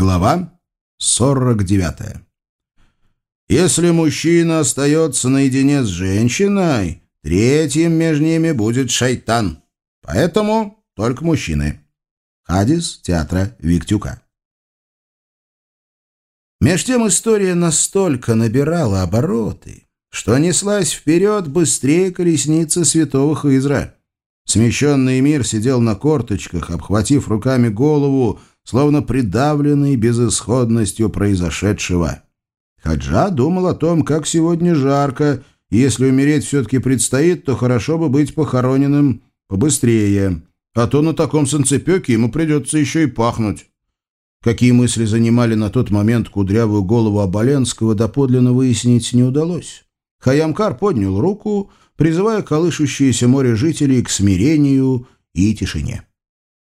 Глава 49. Если мужчина остается наедине с женщиной, третьим между ними будет шайтан. Поэтому только мужчины. Хадис театра Виктюка. Меж тем история настолько набирала обороты, что неслась вперед быстрее колесницы святого Хизра. Смещенный мир сидел на корточках, обхватив руками голову, словно придавленный безысходностью произошедшего. Хаджа думал о том, как сегодня жарко, и если умереть все-таки предстоит, то хорошо бы быть похороненным побыстрее, а то на таком санцепеке ему придется еще и пахнуть. Какие мысли занимали на тот момент кудрявую голову Оболенского, доподлинно выяснить не удалось. Хаямкар поднял руку, призывая колышущееся море жителей к смирению и тишине.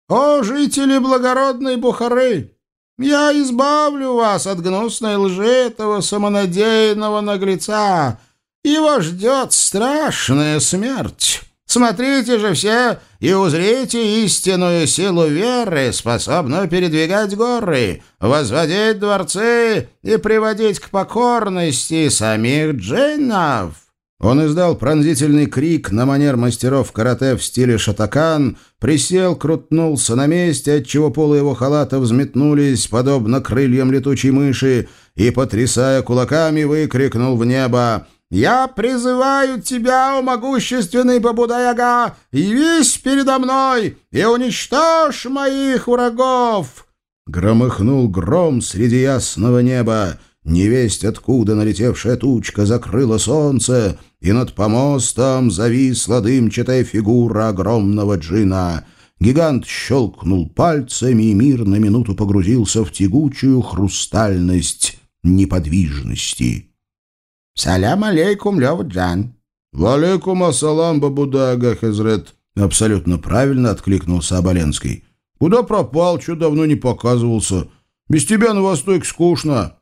«О, жители благородной Бухары! Я избавлю вас от гнусной лжи этого самонадеянного наглеца. Его ждет страшная смерть. Смотрите же все и узрите истинную силу веры, способную передвигать горы, возводить дворцы и приводить к покорности самих джиннов». Он издал пронзительный крик на манер мастеров карате в стиле шатакан, присел, крутнулся на месте, отчего полы его халата взметнулись, подобно крыльям летучей мыши, и, потрясая кулаками, выкрикнул в небо «Я призываю тебя, о могущественный Бабудаяга, явись передо мной и уничтожь моих врагов!» Громыхнул гром среди ясного неба, невесть откуда налетевшая тучка закрыла солнце, и над помостом зависла дымчатая фигура огромного джина. Гигант щелкнул пальцами, и мир на минуту погрузился в тягучую хрустальность неподвижности. «Салям алейкум, Лёва Джан!» «Валейкум ассалам, Бабудага Хезрет!» Абсолютно правильно откликнулся Оболенский. «Куда пропал? Чего давно не показывался? Без тебя на Востоке скучно!»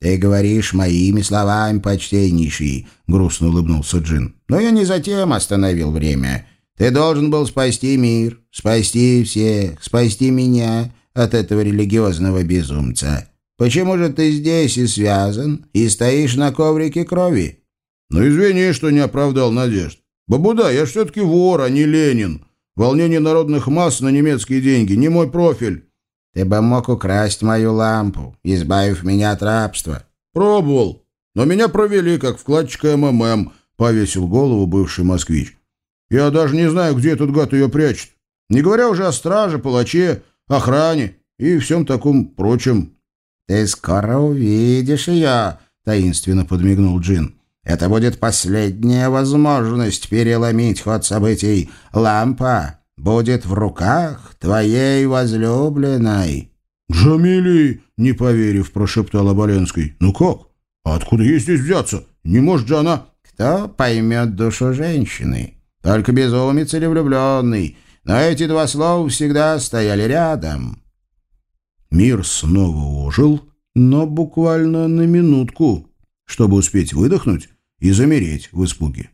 «Ты говоришь моими словами, почтеннейший», — грустно улыбнулся Джин. «Но я не затем остановил время. Ты должен был спасти мир, спасти всех, спасти меня от этого религиозного безумца. Почему же ты здесь и связан, и стоишь на коврике крови?» «Ну, извини, что не оправдал надежд. Бабуда, я все-таки вор, а не Ленин. Волнение народных масс на немецкие деньги — не мой профиль. Ты бы мог украсть мою лампу, избавив меня от рабства. Пробовал, но меня провели, как вкладчика МММ, повесил голову бывший москвич. Я даже не знаю, где этот гад ее прячет. Не говоря уже о страже, палаче, охране и всем таком прочем. «Ты скоро увидишь ее», — таинственно подмигнул Джин. «Это будет последняя возможность переломить ход событий. Лампа будет в руках твоей возлюбленной». «Джамили!» — не поверив, прошептал Оболенский. «Ну как? А откуда ей здесь взяться? Не может же она...» «Кто поймет душу женщины? Только безумец или влюбленный. Но эти два слова всегда стояли рядом». Мир снова ожил, но буквально на минутку, чтобы успеть выдохнуть и замереть в испуге.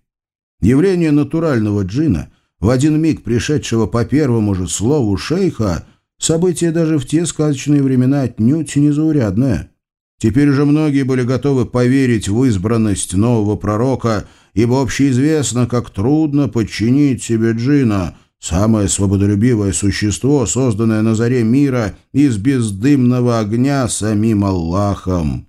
Явление натурального джина — в один миг пришедшего по первому же слову шейха, событие даже в те сказочные времена отнюдь незаурядное. Теперь уже многие были готовы поверить в избранность нового пророка, ибо общеизвестно, как трудно подчинить себе джина, самое свободолюбивое существо, созданное на заре мира из бездымного огня самим Аллахом.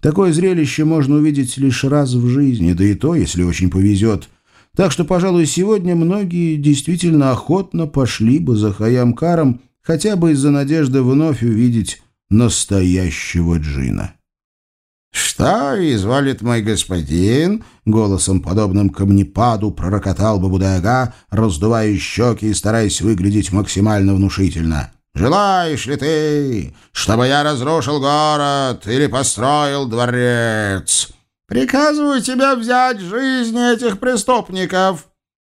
Такое зрелище можно увидеть лишь раз в жизни, да и то, если очень повезет – так что, пожалуй, сегодня многие действительно охотно пошли бы за Хаямкаром, хотя бы из-за надежды вновь увидеть настоящего джина. «Что изволит мой господин?» — голосом, подобным камнепаду, пророкотал Бабудайга, раздувая щеки и стараясь выглядеть максимально внушительно. «Желаешь ли ты, чтобы я разрушил город или построил дворец?» Приказываю тебя взять жизни этих преступников!»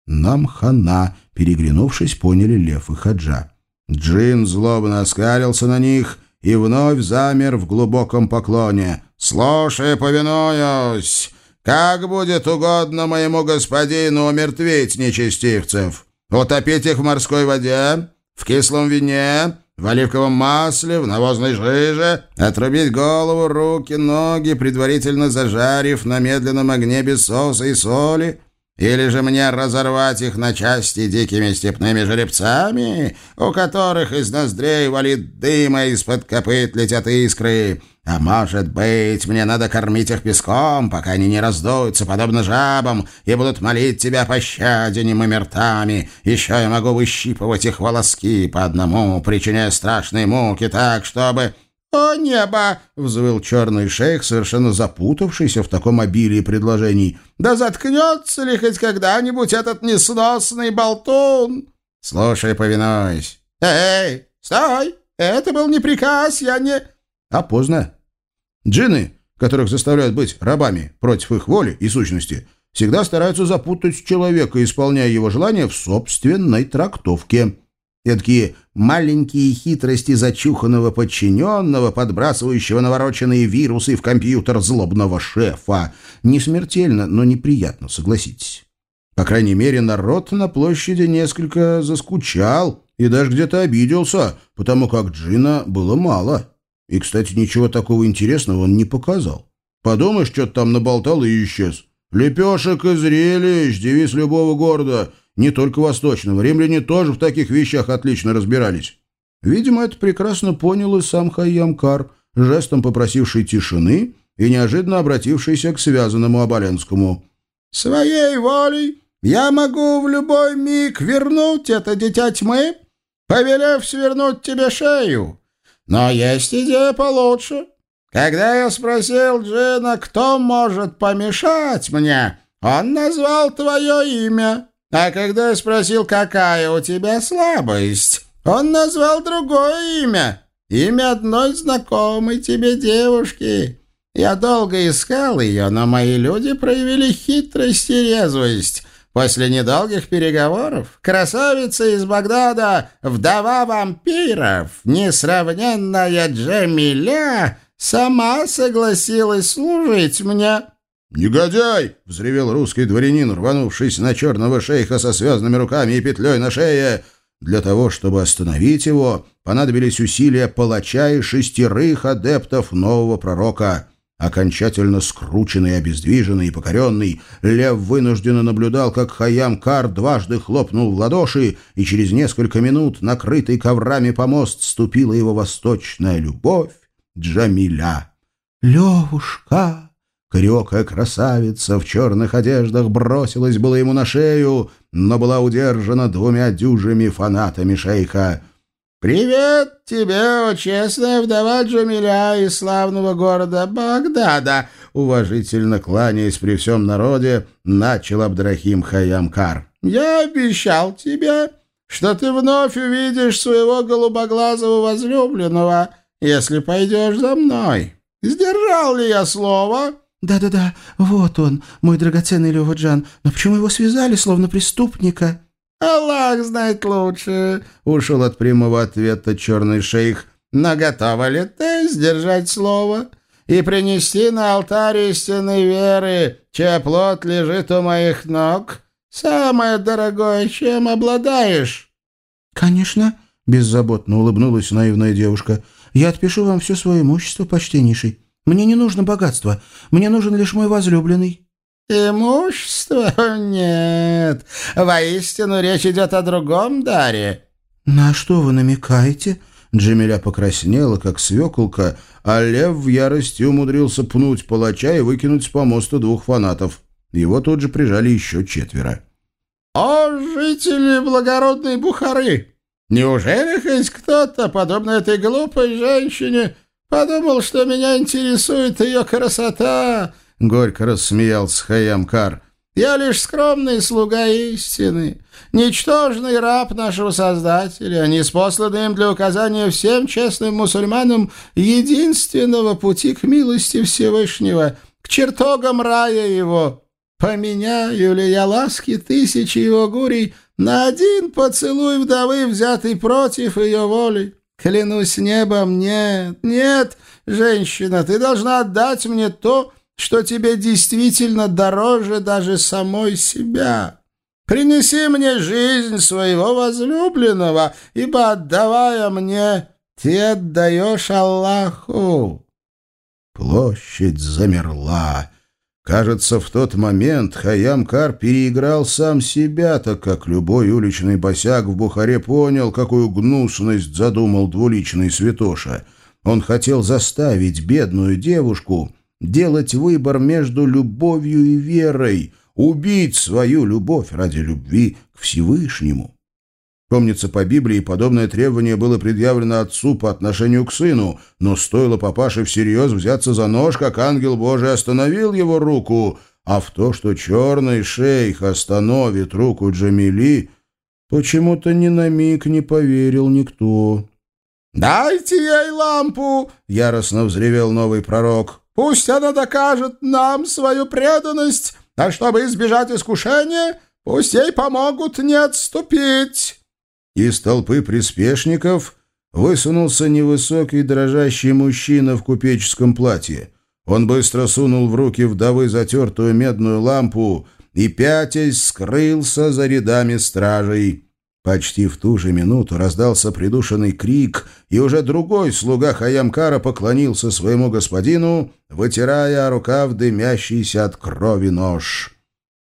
Нам хана, переглянувшись, поняли Лев и Хаджа. Джин злобно оскалился на них и вновь замер в глубоком поклоне. «Слушай, повинуюсь! Как будет угодно моему господину умертвить нечестивцев? Утопить их в морской воде, в кислом вине в оливковом масле, в навозной жиже, отрубить голову, руки, ноги, предварительно зажарив на медленном огне без соуса и соли, или же мне разорвать их на части дикими степными жеребцами, у которых из ноздрей валит дыма, из-под копыт летят искры? А может быть, мне надо кормить их песком, пока они не раздуются, подобно жабам, и будут молить тебя о пощаде немыми ртами. Еще я могу выщипывать их волоски по одному, причиняя страшные муки так, чтобы...» «О, небо!» — взвыл черный шейх, совершенно запутавшийся в таком обилии предложений. «Да заткнется ли хоть когда-нибудь этот несносный болтун?» «Слушай, повинуюсь». «Эй, стой! Это был не приказ, я не...» А поздно. Джинны, которых заставляют быть рабами против их воли и сущности, всегда стараются запутать человека, исполняя его желания в собственной трактовке. Эдакие маленькие хитрости зачуханного подчиненного, подбрасывающего навороченные вирусы в компьютер злобного шефа. Не смертельно, но неприятно, согласитесь. По крайней мере, народ на площади несколько заскучал и даже где-то обиделся, потому как Джина было мало. И, кстати, ничего такого интересного он не показал. Подумаешь, что-то там наболтал и исчез. «Лепешек и зрелищ» — девиз любого города — не только восточного. Римляне тоже в таких вещах отлично разбирались. Видимо, это прекрасно понял и сам Хайямкар, жестом попросивший тишины и неожиданно обратившийся к связанному Оболенскому. «Своей волей я могу в любой миг вернуть это дитя тьмы, повелев свернуть тебе шею. Но есть идея получше. Когда я спросил Джина, кто может помешать мне, он назвал твое имя». А когда я спросил, какая у тебя слабость, он назвал другое имя. Имя одной знакомой тебе девушки. Я долго искал ее, но мои люди проявили хитрость и резвость. После недолгих переговоров красавица из Багдада, вдова вампиров, несравненная Джамиля, сама согласилась служить мне. «Негодяй!» — взревел русский дворянин, рванувшись на черного шейха со связанными руками и петлей на шее. Для того, чтобы остановить его, понадобились усилия палача и шестерых адептов нового пророка. Окончательно скрученный, обездвиженный и покоренный, Лев вынужденно наблюдал, как Хаям Кар дважды хлопнул в ладоши, и через несколько минут, накрытый коврами помост, ступила его восточная любовь Джамиля. «Левушка!» Крекая красавица в черных одеждах бросилась было ему на шею, но была удержана двумя дюжими фанатами шейха. «Привет тебе, о честная вдова Джамиля из славного города Багдада!» Уважительно кланяясь при всем народе, начал Абдрахим Хайямкар. «Я обещал тебе, что ты вновь увидишь своего голубоглазого возлюбленного, если пойдешь за мной. Сдержал ли я слово?» «Да-да-да, вот он, мой драгоценный Лёва-Джан. Но почему его связали, словно преступника?» «Аллах знает лучше», — ушел от прямого ответа черный шейх. «Но готова ли ты сдержать слово и принести на алтарь истинной веры, чья плод лежит у моих ног, самое дорогое, чем обладаешь?» «Конечно», — беззаботно улыбнулась наивная девушка. «Я отпишу вам все свое имущество, почтеннейший. Мне не нужно богатство. Мне нужен лишь мой возлюбленный». «Имущество? Нет. Воистину речь идет о другом даре». «На что вы намекаете?» Джемиля покраснела, как свеколка, а лев в ярости умудрился пнуть палача и выкинуть с помоста двух фанатов. Его тут же прижали еще четверо. «О, жители благородной Бухары! Неужели хоть кто-то, подобно этой глупой женщине, Подумал, что меня интересует ее красота!» — горько рассмеялся Хаямкар. «Я лишь скромный слуга истины, ничтожный раб нашего Создателя, неспосланный им для указания всем честным мусульманам единственного пути к милости Всевышнего, к чертогам рая его. Поменяю ли я ласки тысячи его гурий на один поцелуй вдовы, взятый против ее воли?» Клянусь небом, нет, нет, женщина, ты должна отдать мне то, что тебе действительно дороже даже самой себя. Принеси мне жизнь своего возлюбленного, ибо, отдавая мне, ты отдаешь Аллаху». Площадь замерла. Кажется, в тот момент Хайям-Кар переиграл сам себя, так как любой уличный босяк в Бухаре понял, какую гнусность задумал двуличный святоша. Он хотел заставить бедную девушку делать выбор между любовью и верой — убить свою любовь ради любви к Всевышнему. Помнится, по Библии подобное требование было предъявлено отцу по отношению к сыну, но стоило папаше всерьез взяться за нож, как ангел Божий остановил его руку, а в то, что черный шейх остановит руку Джамили, почему-то ни на миг не поверил никто. «Дайте ей лампу!» — яростно взревел новый пророк. «Пусть она докажет нам свою преданность а чтобы избежать искушения, пусть ей помогут не отступить». Из толпы приспешников высунулся невысокий дрожащий мужчина в купеческом платье. Он быстро сунул в руки вдовы затертую медную лампу и, пятясь, скрылся за рядами стражей. Почти в ту же минуту раздался придушенный крик, и уже другой слуга Хаямкара поклонился своему господину, вытирая рукав дымящийся от крови нож.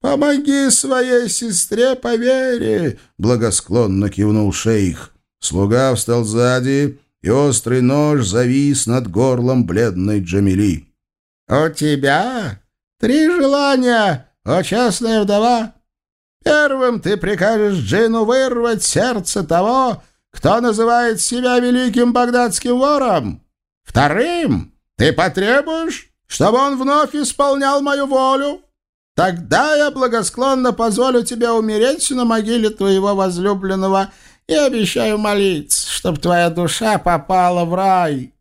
«Помоги своей сестре по вере!» — благосклонно кивнул шейх. Слуга встал сзади, и острый нож завис над горлом бледной Джамили. «У тебя три желания, о честная вдова!» Первым ты прикажешь Джину вырвать сердце того, кто называет себя великим багдадским вором. Вторым ты потребуешь, чтобы он вновь исполнял мою волю. Тогда я благосклонно позволю тебе умереть на могиле твоего возлюбленного и обещаю молиться, чтобы твоя душа попала в рай».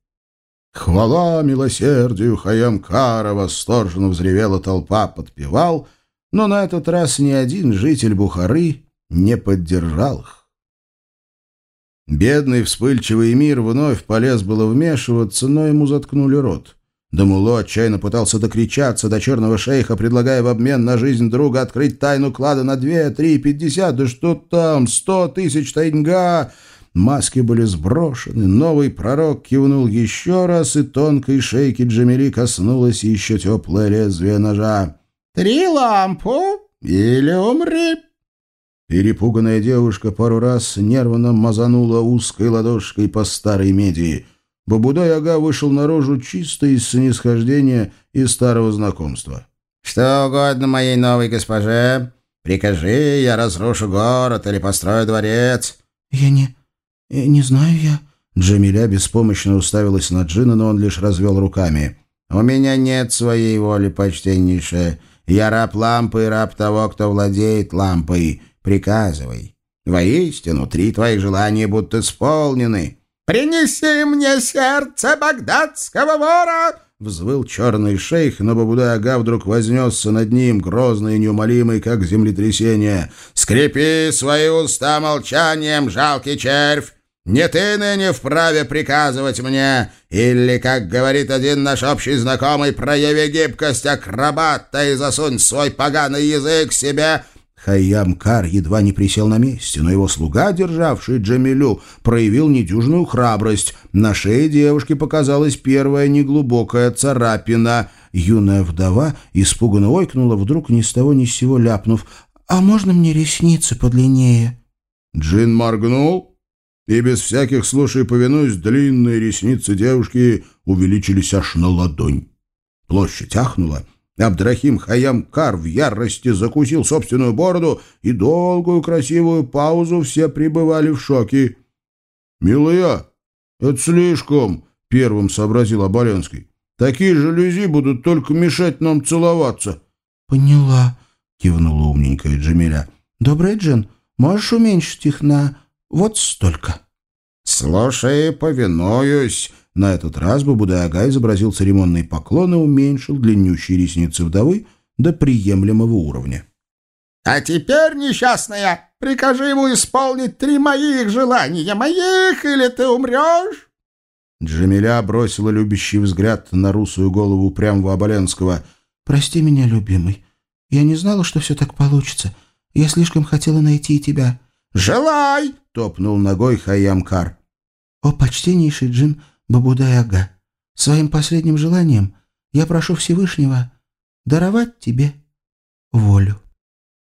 «Хвала милосердию Хаямкара!» — восторженно взревела толпа, подпевал — но на этот раз ни один житель Бухары не поддержал их. Бедный вспыльчивый мир вновь полез было вмешиваться, но ему заткнули рот. Дамуло отчаянно пытался докричаться до черного шейха, предлагая в обмен на жизнь друга открыть тайну клада на две, три, пятьдесят, да что там, сто тысяч тайнга. Маски были сброшены, новый пророк кивнул еще раз, и тонкой шейки Джамили коснулось еще теплое лезвие ножа. Три лампу или умри!» Перепуганная девушка пару раз нервно мазанула узкой ладошкой по старой меди. Бабудай-ага вышел наружу чисто из снисхождения и старого знакомства. «Что угодно моей новой госпоже. Прикажи, я разрушу город или построю дворец». «Я не... не знаю я...» Джамиля беспомощно уставилась на Джина, но он лишь развел руками. «У меня нет своей воли, почтеннейшая. Я раб лампы и раб того, кто владеет лампой. Приказывай. Воистину, три твоих желания будут исполнены. «Принеси мне сердце багдадского вора!» Взвыл черный шейх, но Бабудай-ага вдруг вознесся над ним, грозный и неумолимый, как землетрясение. «Скрепи свои уста молчанием, жалкий червь! Не ты ныне вправе приказывать мне, или, как говорит один наш общий знакомый, прояви гибкость акробата и засунь свой поганый язык себе». Хайям-Кар едва не присел на месте, но его слуга, державший Джамилю, проявил недюжную храбрость. На шее девушки показалась первая неглубокая царапина. Юная вдова испуганно ойкнула, вдруг ни с того ни с сего ляпнув. «А можно мне ресницы подлиннее?» Джин моргнул, и без всяких слушай повинуюсь, длинные ресницы девушки увеличились аж на ладонь. Площадь ахнула. Абдрахим Хаям Кар в ярости закусил собственную бороду, и долгую красивую паузу все пребывали в шоке. «Милая, это слишком», — первым сообразил Оболенский. «Такие жалюзи будут только мешать нам целоваться». «Поняла», — кивнула умненькая Джамиля. «Добрый Джин, можешь уменьшить их на вот столько». «Слушай, повинуюсь». На этот раз Бабудай-ага изобразил церемонный поклон и уменьшил длиннющие ресницы вдовы до приемлемого уровня. «А теперь, несчастная, прикажи ему исполнить три моих желания. Моих, или ты умрешь?» Джамиля бросила любящий взгляд на русую голову прямого Оболенского. «Прости меня, любимый. Я не знала, что все так получится. Я слишком хотела найти тебя». «Желай!» — топнул ногой Хайямкар. «О, почтеннейший джин Бабудай-ага, своим последним желанием я прошу Всевышнего даровать тебе волю».